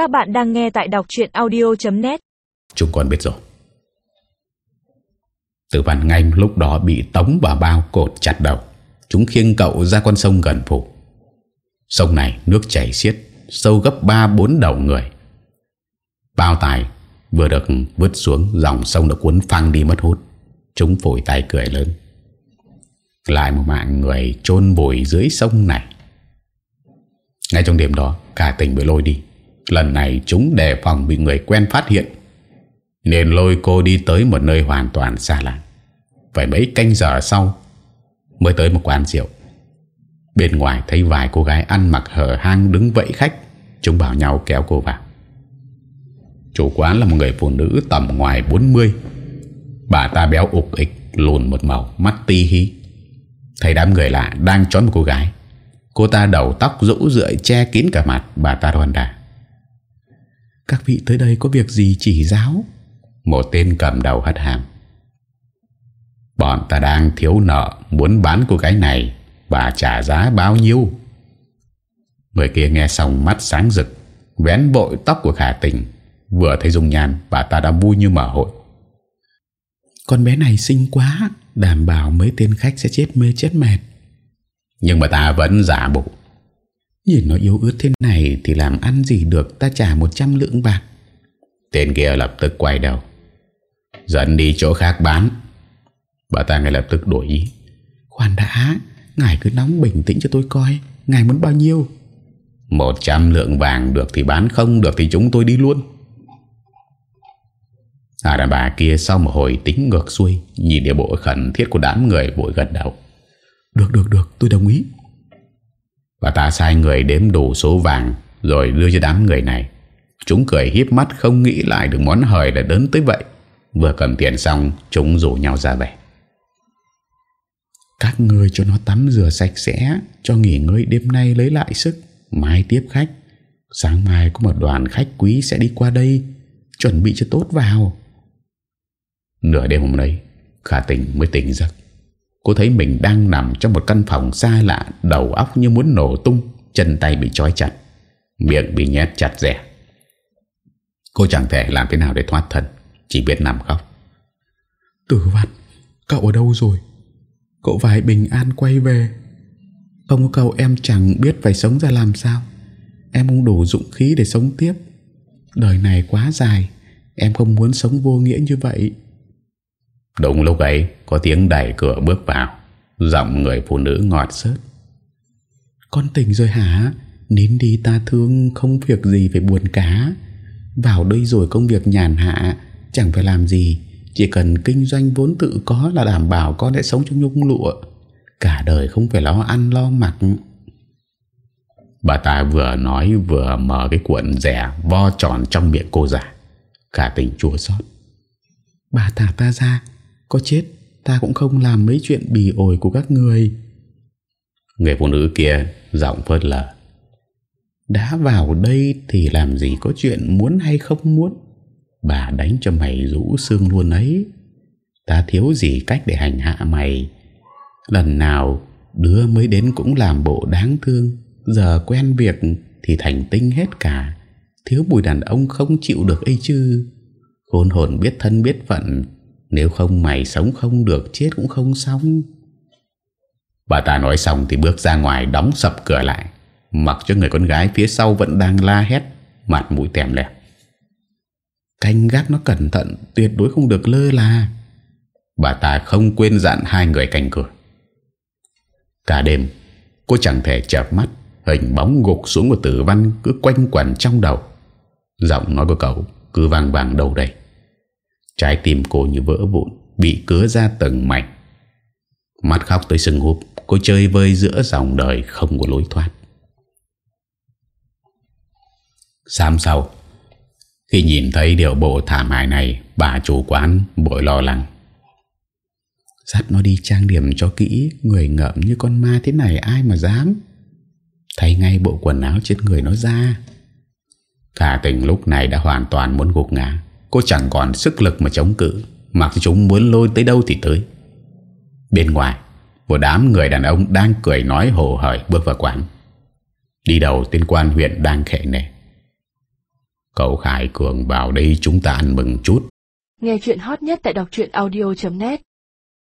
Các bạn đang nghe tại đọc chuyện audio.net Chúng con biết rồi. Tử văn ngay lúc đó bị tống và bao cột chặt đầu. Chúng khiêng cậu ra con sông gần phủ. Sông này nước chảy xiết, Sâu gấp 3-4 đầu người. Bao tài vừa được vứt xuống, Dòng sông đã cuốn phăng đi mất hút. Chúng phổi tay cười lớn. Lại một mạng người chôn bồi dưới sông này. Ngay trong đêm đó, Cả tỉnh bị lôi đi. Lần này chúng đề phòng bị người quen phát hiện, Nên lôi cô đi tới một nơi hoàn toàn xa lạ. Phải mấy canh giờ sau Mới tới một quán rượu. Bên ngoài thấy vài cô gái ăn mặc hở hang đứng vẫy khách, Chúng bảo nhau kéo cô vào. Chủ quán là một người phụ nữ tầm ngoài 40 Bà ta béo ục ịch, Lùn một màu, Mắt ti hi. Thấy đám người lạ đang chói một cô gái. Cô ta đầu tóc rũ rượi che kín cả mặt, Bà ta đoan đà. Các vị tới đây có việc gì chỉ giáo? Một tên cầm đầu hất hàm. Bọn ta đang thiếu nợ Muốn bán cô gái này Và trả giá bao nhiêu? Người kia nghe xong mắt sáng rực Vén bội tóc của khả tình. Vừa thấy dung nhan Bà ta đã vui như mở hội. Con bé này xinh quá Đảm bảo mấy tên khách sẽ chết mê chết mệt. Nhưng bà ta vẫn giả bộ Nhìn nó yếu ớt thế này Thì làm ăn gì được, Ta trả 100 lượng bạc. Tên kia lập tức quay đầu. Dẫn đi chỗ khác bán. Bà ta ngay lập tức đổi ý. Khoan đã, Ngài cứ nóng bình tĩnh cho tôi coi, Ngài muốn bao nhiêu? 100 lượng vàng được thì bán, không được thì chúng tôi đi luôn. À đàn bà kia sau một hồi tính ngược xuôi, Nhìn địa bộ khẩn thiết của đám người, vội gật đầu. Được được được, tôi đồng ý. Bà ta sai người đếm đủ số vàng Rồi đưa cho đám người này. Chúng cười hiếp mắt không nghĩ lại được món hời đã đến tới vậy. Vừa cầm tiền xong, Chúng rủ nhau ra về. Các người cho nó tắm rửa sạch sẽ, Cho nghỉ ngơi đêm nay lấy lại sức. Mai tiếp khách. Sáng mai có một đoàn khách quý sẽ đi qua đây, Chuẩn bị cho tốt vào. Nửa đêm hôm nay Khả tình mới tỉnh giấc. Cô thấy mình đang nằm trong một căn phòng xa lạ, Đầu óc như muốn nổ tung, Chân tay bị trói chặt, Miệng bị nhét chặt rẻ. Cô chẳng thể làm thế nào để thoát thân, Chỉ biết nằm khóc. Tử văn, Cậu ở đâu rồi? Cậu phải bình an quay về. Không có cậu, em chẳng biết phải sống ra làm sao. Em không đủ dụng khí để sống tiếp. Đời này quá dài, Em không muốn sống vô nghĩa như vậy. Đúng lúc ấy, Có tiếng đẩy cửa bước vào. Giọng người phụ nữ ngọt sớt. Con tỉnh rồi hả? Nín đi ta thương Không việc gì phải buồn cá Vào đây rồi công việc nhàn hạ, Chẳng phải làm gì. Chỉ cần kinh doanh vốn tự có là đảm bảo Con sẽ sống trong nhung lụa. Cả đời không phải lo ăn, lo mặc. Bà ta vừa nói vừa mở cái cuộn rẻ vo tròn trong miệng cô già. Cả tình chua xót. Bà thả ta ra có chết ta cũng không làm mấy chuyện bì ổi của các người. Người phụ nữ kia Giọng phớt lờ. Đã vào đây thì làm gì có chuyện muốn hay không muốn? Bà đánh cho mày rũ xương luôn ấy. Ta thiếu gì cách để hành hạ mày? Lần nào Đứa mới đến cũng làm bộ đáng thương Giờ quen việc Thì thành tinh hết cả. Thiếu bùi đàn ông không chịu được ấy chứ. Khôn hồn biết thân biết phận nếu không mày sống không được, Chết cũng không xong. Bà ta nói xong thì bước ra ngoài Đóng sập cửa lại. Mặc cho người con gái phía sau vẫn đang la hét, Mặt mũi tèm lẹp Canh gác nó cẩn thận, Tuyệt đối không được lơ là. Bà ta không quên dặn hai người canh cửa. Cả đêm, Cô chẳng thể chợp mắt, Hình bóng gục xuống của tử văn Cứ quanh quẩn trong đầu. Giọng nói của cậu cứ vàng vàng đầu đầy. Trái tim cô như vỡ vụn, Bị cứa ra từng mảnh Mắt khóc tới sừng húp, Cô chơi vơi giữa dòng đời không có lối thoát. Sáng sau, Khi nhìn thấy điều bộ thảm hại này, Bà chủ quán bội lo lắng. Dắt nó đi trang điểm cho kỹ, Người ngợm như con ma thế này ai mà dám? Thấy ngay bộ quần áo trên người nó ra. Cả tình lúc này đã hoàn toàn muốn gục ngã. Cô chẳng còn sức lực mà chống cự. Mặc chúng muốn lôi tới đâu thì tới. Bên ngoài, Một đám người đàn ông đang cười nói hồ hởi bước vào quán. Đi đầu tên quan huyện đang khẽ nề. Cậu Khải Cường vào đây chúng ta ăn mừng chút. Nghe chuyện hot nhất tại đọc audio.net